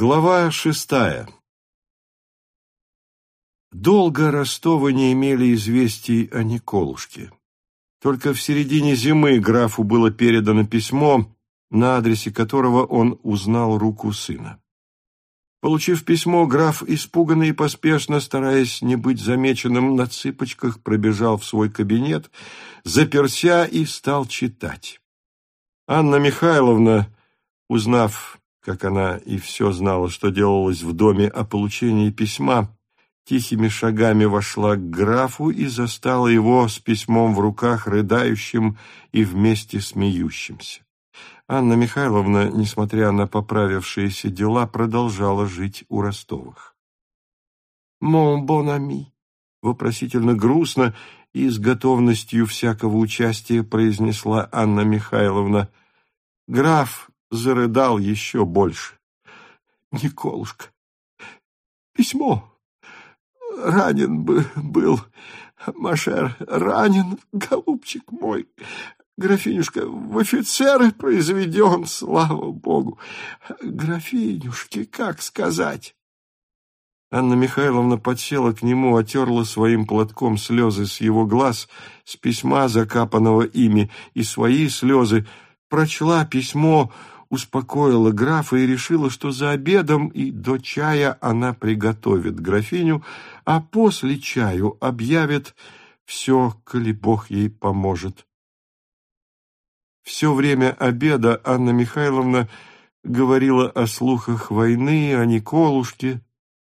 Глава шестая Долго Ростовы не имели известий о Николушке. Только в середине зимы графу было передано письмо, на адресе которого он узнал руку сына. Получив письмо, граф, испуганный и поспешно, стараясь не быть замеченным на цыпочках, пробежал в свой кабинет, заперся и стал читать. Анна Михайловна, узнав как она и все знала, что делалось в доме о получении письма, тихими шагами вошла к графу и застала его с письмом в руках, рыдающим и вместе смеющимся. Анна Михайловна, несмотря на поправившиеся дела, продолжала жить у Ростовых. «Мон бон ами», — вопросительно грустно и с готовностью всякого участия произнесла Анна Михайловна. Граф зарыдал еще больше. Николушка, письмо. Ранен бы был, Машер, ранен, голубчик мой. Графинюшка, в офицеры произведен, слава богу. Графинюшке, как сказать? Анна Михайловна подсела к нему, отерла своим платком слезы с его глаз, с письма, закапанного ими, и свои слезы, прочла письмо, успокоила графа и решила, что за обедом и до чая она приготовит графиню, а после чаю объявит все, коли Бог ей поможет. Все время обеда Анна Михайловна говорила о слухах войны, о Николушке,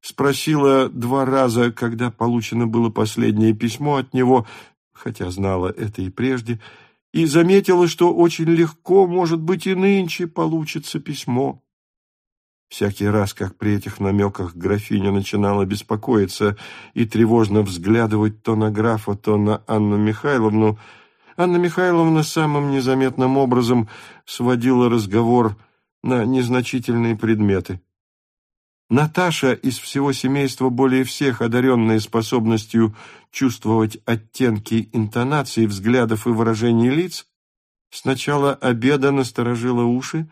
спросила два раза, когда получено было последнее письмо от него, хотя знала это и прежде, — и заметила, что очень легко, может быть, и нынче получится письмо. Всякий раз, как при этих намеках графиня начинала беспокоиться и тревожно взглядывать то на графа, то на Анну Михайловну, Анна Михайловна самым незаметным образом сводила разговор на незначительные предметы. Наташа из всего семейства более всех одаренная способностью чувствовать оттенки интонаций, взглядов и выражений лиц, с начала обеда насторожила уши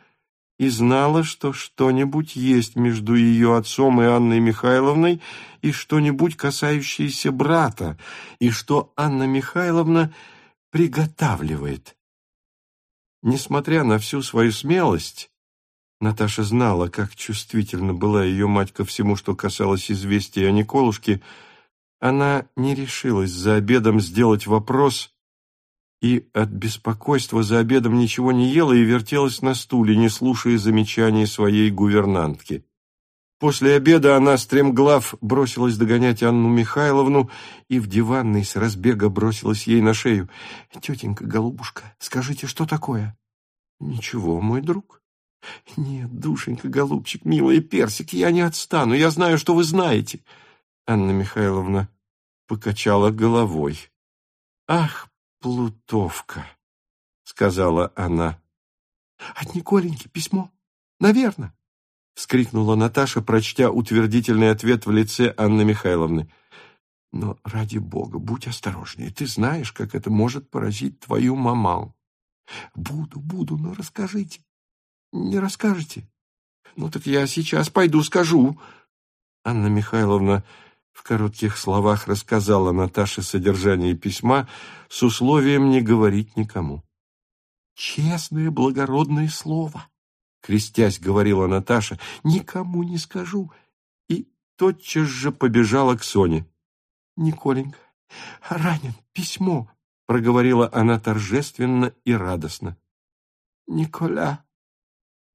и знала, что что-нибудь есть между ее отцом и Анной Михайловной и что-нибудь касающееся брата, и что Анна Михайловна приготавливает. Несмотря на всю свою смелость, Наташа знала, как чувствительно была ее мать ко всему, что касалось известия о Николушке. Она не решилась за обедом сделать вопрос и от беспокойства за обедом ничего не ела и вертелась на стуле, не слушая замечаний своей гувернантки. После обеда она, стремглав, бросилась догонять Анну Михайловну и в диванной с разбега бросилась ей на шею. «Тетенька, голубушка, скажите, что такое?» «Ничего, мой друг», «Нет, душенька, голубчик, милая персик, я не отстану, я знаю, что вы знаете». Анна Михайловна покачала головой. «Ах, плутовка!» — сказала она. «От Николеньки письмо? Наверно!» — вскрикнула Наташа, прочтя утвердительный ответ в лице Анны Михайловны. «Но, ради бога, будь осторожнее. Ты знаешь, как это может поразить твою мамал». «Буду, буду, но расскажите. Не расскажете? Ну так я сейчас пойду скажу. Анна Михайловна в коротких словах рассказала Наташе содержание письма с условием не говорить никому. «Честное, благородное слово», — крестясь говорила Наташа, — «никому не скажу». И тотчас же побежала к Соне. «Николенька, ранен, письмо», — проговорила она торжественно и радостно. «Николя»,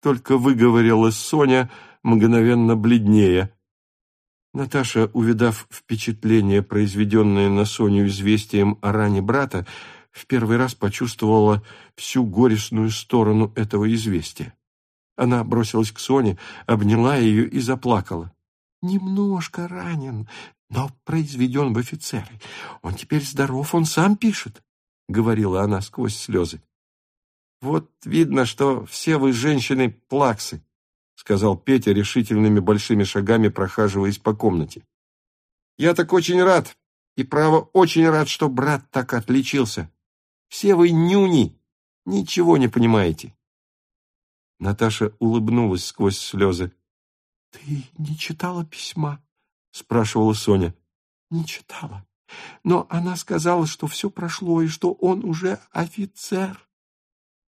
только выговорила Соня, мгновенно бледнее. Наташа, увидав впечатление, произведенное на Соню известием о ране брата, в первый раз почувствовала всю горестную сторону этого известия. Она бросилась к Соне, обняла ее и заплакала. «Немножко ранен, но произведен в офицеры. Он теперь здоров, он сам пишет», — говорила она сквозь слезы. «Вот видно, что все вы, женщины, плаксы», — сказал Петя решительными большими шагами, прохаживаясь по комнате. «Я так очень рад, и, право, очень рад, что брат так отличился. Все вы нюни, ничего не понимаете». Наташа улыбнулась сквозь слезы. Ты не читала письма? спрашивала Соня. Не читала. Но она сказала, что все прошло и что он уже офицер.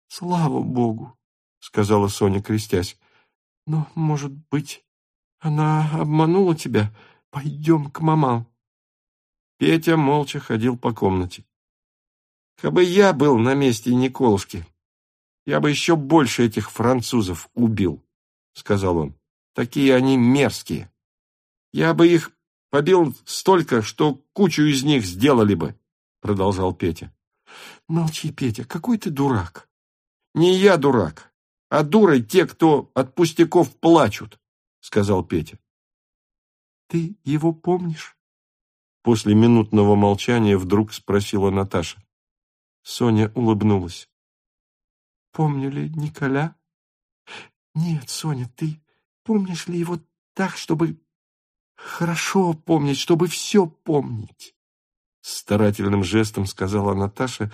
Слава Богу, сказала Соня, крестясь. Но, может быть, она обманула тебя? Пойдем к мамам. Петя молча ходил по комнате. Кабы я был на месте Николушки, я бы еще больше этих французов убил, сказал он. Такие они мерзкие. Я бы их побил столько, что кучу из них сделали бы, продолжал Петя. Молчи, Петя, какой ты дурак. Не я дурак, а дурой те, кто от пустяков плачут, сказал Петя. Ты его помнишь? После минутного молчания вдруг спросила Наташа. Соня улыбнулась. Помню ли Николя? Нет, Соня, ты помнишь ли его так, чтобы хорошо помнить, чтобы все помнить? Старательным жестом сказала Наташа,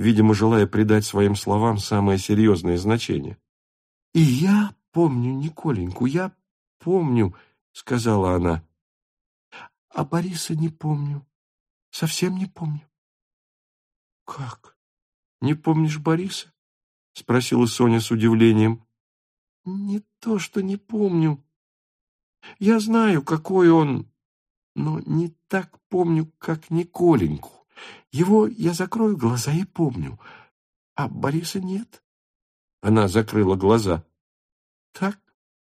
видимо, желая придать своим словам самое серьезное значение. И я помню Николеньку, я помню, сказала она. А Бориса не помню. Совсем не помню. Как? Не помнишь Бориса? Спросила Соня с удивлением. Не то, что не помню. Я знаю, какой он, но не так помню, как Николеньку. Его я закрою глаза и помню, а Бориса нет. Она закрыла глаза. Так?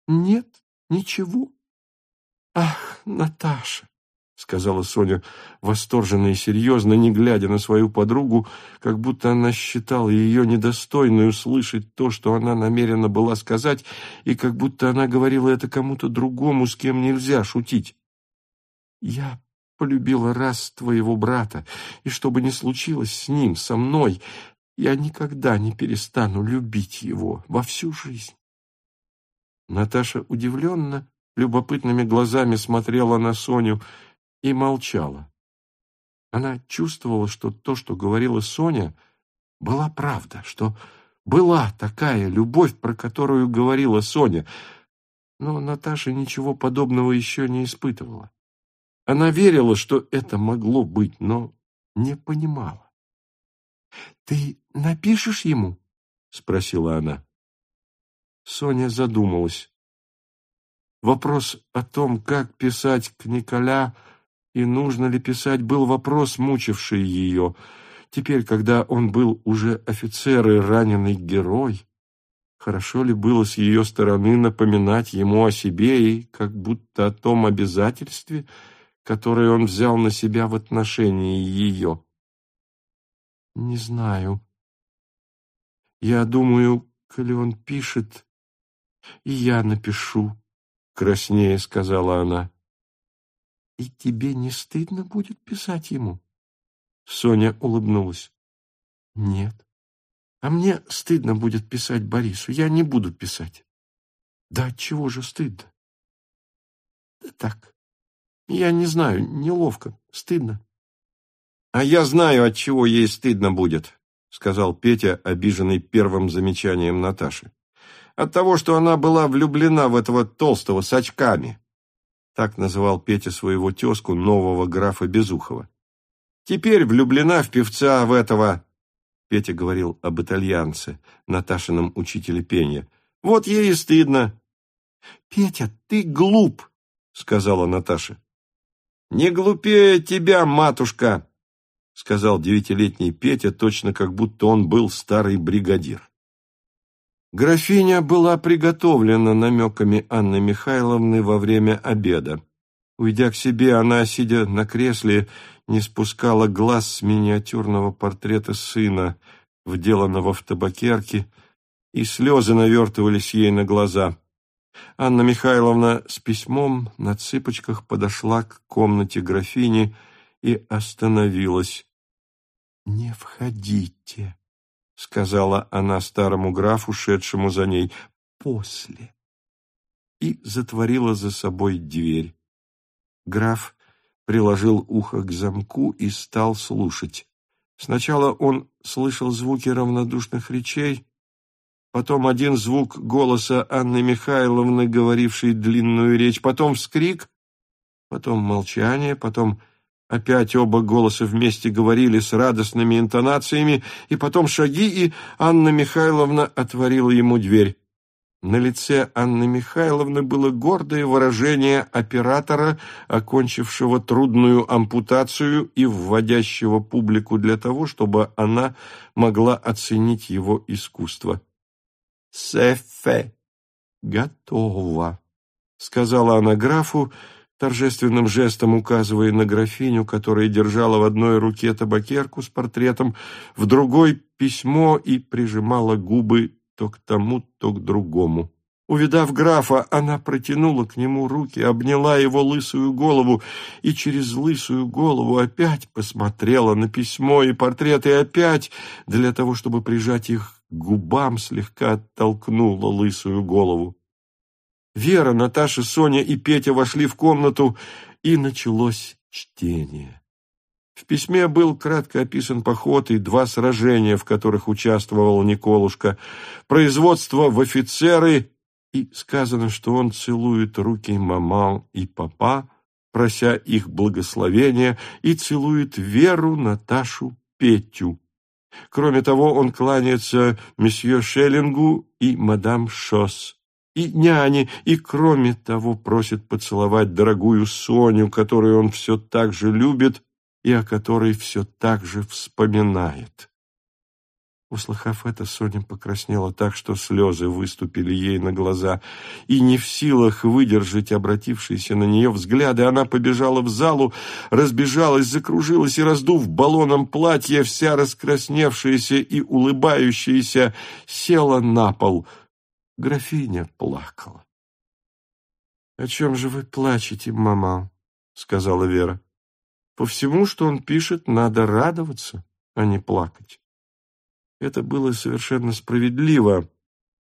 Нет? Ничего? Ах, Наташа! — сказала Соня восторженно и серьезно, не глядя на свою подругу, как будто она считала ее недостойной услышать то, что она намерена была сказать, и как будто она говорила это кому-то другому, с кем нельзя шутить. «Я полюбила раз твоего брата, и что бы ни случилось с ним, со мной, я никогда не перестану любить его во всю жизнь». Наташа удивленно, любопытными глазами смотрела на Соню, — и молчала. Она чувствовала, что то, что говорила Соня, была правда, что была такая любовь, про которую говорила Соня, но Наташа ничего подобного еще не испытывала. Она верила, что это могло быть, но не понимала. «Ты напишешь ему?» — спросила она. Соня задумалась. Вопрос о том, как писать к Николя, и нужно ли писать, был вопрос, мучивший ее. Теперь, когда он был уже офицер и раненый герой, хорошо ли было с ее стороны напоминать ему о себе и как будто о том обязательстве, которое он взял на себя в отношении ее? Не знаю. Я думаю, коли он пишет, и я напишу, краснее сказала она. И тебе не стыдно будет писать ему? Соня улыбнулась. Нет. А мне стыдно будет писать Борису. Я не буду писать. Да чего же стыдно? Да так. Я не знаю, неловко, стыдно. А я знаю, от чего ей стыдно будет, сказал Петя, обиженный первым замечанием Наташи. От того, что она была влюблена в этого толстого с очками. Так называл Петя своего тезку, нового графа Безухова. Теперь влюблена в певца в этого... Петя говорил об итальянце, Наташином учителе пения. Вот ей и стыдно. «Петя, ты глуп!» — сказала Наташа. «Не глупее тебя, матушка!» — сказал девятилетний Петя, точно как будто он был старый бригадир. Графиня была приготовлена намеками Анны Михайловны во время обеда. Уйдя к себе, она, сидя на кресле, не спускала глаз с миниатюрного портрета сына, вделанного в табакерке, и слезы навертывались ей на глаза. Анна Михайловна с письмом на цыпочках подошла к комнате графини и остановилась. «Не входите», — сказала она старому графу, шедшему за ней, — «после». И затворила за собой дверь. Граф приложил ухо к замку и стал слушать. Сначала он слышал звуки равнодушных речей, потом один звук голоса Анны Михайловны, говорившей длинную речь, потом вскрик, потом молчание, потом опять оба голоса вместе говорили с радостными интонациями, и потом шаги, и Анна Михайловна отворила ему дверь. На лице Анны Михайловны было гордое выражение оператора, окончившего трудную ампутацию и вводящего публику для того, чтобы она могла оценить его искусство. «Сефе! Готово!» — сказала она графу, торжественным жестом указывая на графиню, которая держала в одной руке табакерку с портретом, в другой — письмо и прижимала губы то к тому, то к другому. Увидав графа, она протянула к нему руки, обняла его лысую голову и через лысую голову опять посмотрела на письмо и портрет, и опять, для того, чтобы прижать их губам, слегка оттолкнула лысую голову. Вера, Наташа, Соня и Петя вошли в комнату, и началось чтение. В письме был кратко описан поход и два сражения, в которых участвовал Николушка, производство в офицеры, и сказано, что он целует руки маман и папа, прося их благословения, и целует Веру, Наташу, Петю. Кроме того, он кланяется месье Шеллингу и мадам Шосс и няне, и, кроме того, просит поцеловать дорогую Соню, которую он все так же любит и о которой все так же вспоминает. Услыхав это, Соня покраснела так, что слезы выступили ей на глаза, и не в силах выдержать обратившиеся на нее взгляды, она побежала в залу, разбежалась, закружилась и, раздув баллоном платье, вся раскрасневшаяся и улыбающаяся, села на пол. Графиня плакала. — О чем же вы плачете, мама? — сказала Вера. По всему, что он пишет, надо радоваться, а не плакать. Это было совершенно справедливо,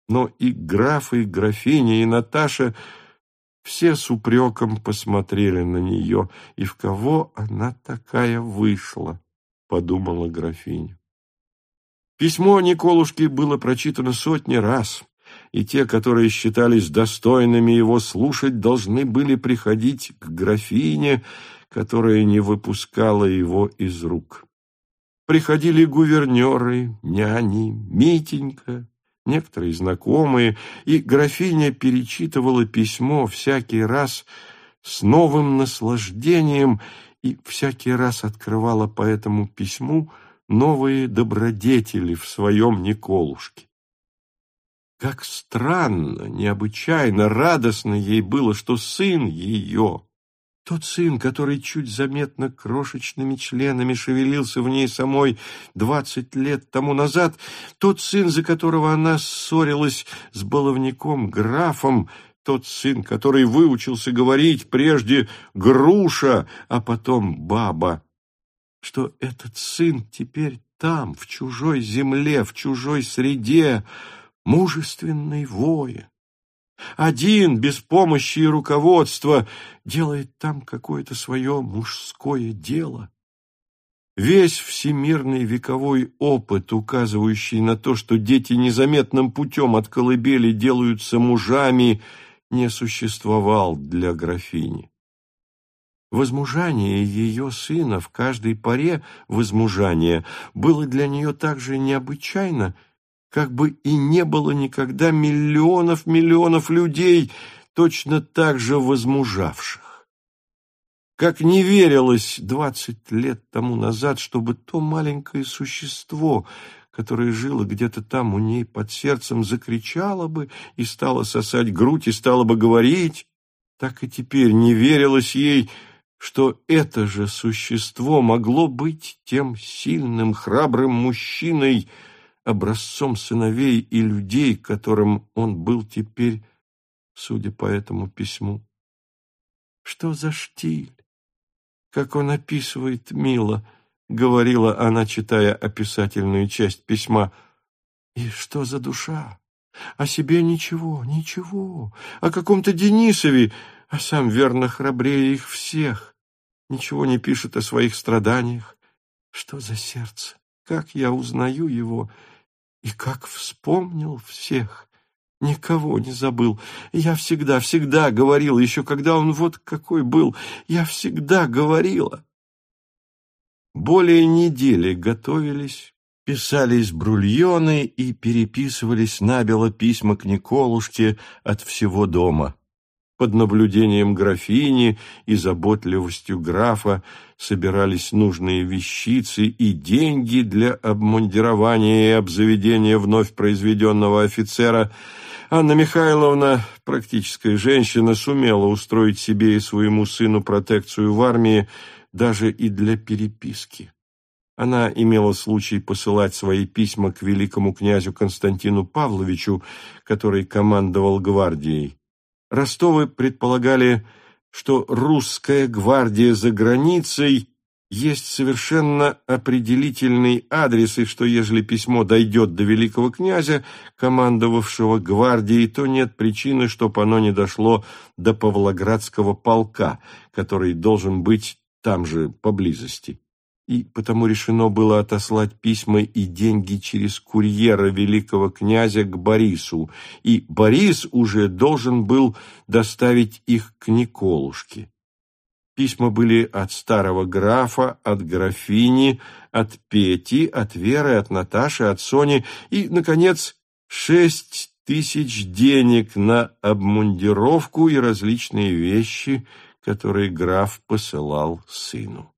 но и граф, и графиня, и Наташа все с упреком посмотрели на нее, и в кого она такая вышла, подумала графиня. Письмо Николушки было прочитано сотни раз, и те, которые считались достойными его слушать, должны были приходить к графине, которая не выпускала его из рук. Приходили гувернеры, няни, Митенька, некоторые знакомые, и графиня перечитывала письмо всякий раз с новым наслаждением и всякий раз открывала по этому письму новые добродетели в своем Николушке. Как странно, необычайно радостно ей было, что сын ее, тот сын, который чуть заметно крошечными членами шевелился в ней самой двадцать лет тому назад, тот сын, за которого она ссорилась с баловником графом, тот сын, который выучился говорить прежде «груша», а потом «баба», что этот сын теперь там, в чужой земле, в чужой среде, мужественный воин один, без помощи и руководства, делает там какое-то свое мужское дело. Весь всемирный вековой опыт, указывающий на то, что дети незаметным путем от колыбели делаются мужами, не существовал для графини. Возмужание ее сына в каждой поре возмужания было для нее так же необычайно, как бы и не было никогда миллионов-миллионов людей, точно так же возмужавших. Как не верилось двадцать лет тому назад, чтобы то маленькое существо, которое жило где-то там у ней под сердцем, закричало бы и стало сосать грудь и стало бы говорить, так и теперь не верилось ей, что это же существо могло быть тем сильным, храбрым мужчиной, образцом сыновей и людей, которым он был теперь, судя по этому письму. Что за штиль? Как он описывает мило, говорила она, читая описательную часть письма. И что за душа? О себе ничего, ничего. О каком-то Денисове, а сам верно храбрее их всех. Ничего не пишет о своих страданиях. Что за сердце? Как я узнаю его? И как вспомнил всех, никого не забыл. Я всегда, всегда говорила, еще когда он вот какой был, я всегда говорила. Более недели готовились, писались брульоны и переписывались набело письма к Николушке от всего дома. Под наблюдением графини и заботливостью графа собирались нужные вещицы и деньги для обмундирования и обзаведения вновь произведенного офицера. Анна Михайловна, практическая женщина, сумела устроить себе и своему сыну протекцию в армии, даже и для переписки. Она имела случай посылать свои письма к великому князю Константину Павловичу, который командовал гвардией. Ростовы предполагали, что русская гвардия за границей есть совершенно определительный адрес, и что, ежели письмо дойдет до великого князя, командовавшего гвардией, то нет причины, чтобы оно не дошло до Павлоградского полка, который должен быть там же, поблизости. И потому решено было отослать письма и деньги через курьера великого князя к Борису, и Борис уже должен был доставить их к Николушке. Письма были от старого графа, от графини, от Пети, от Веры, от Наташи, от Сони и, наконец, шесть тысяч денег на обмундировку и различные вещи – которые граф посылал сыну.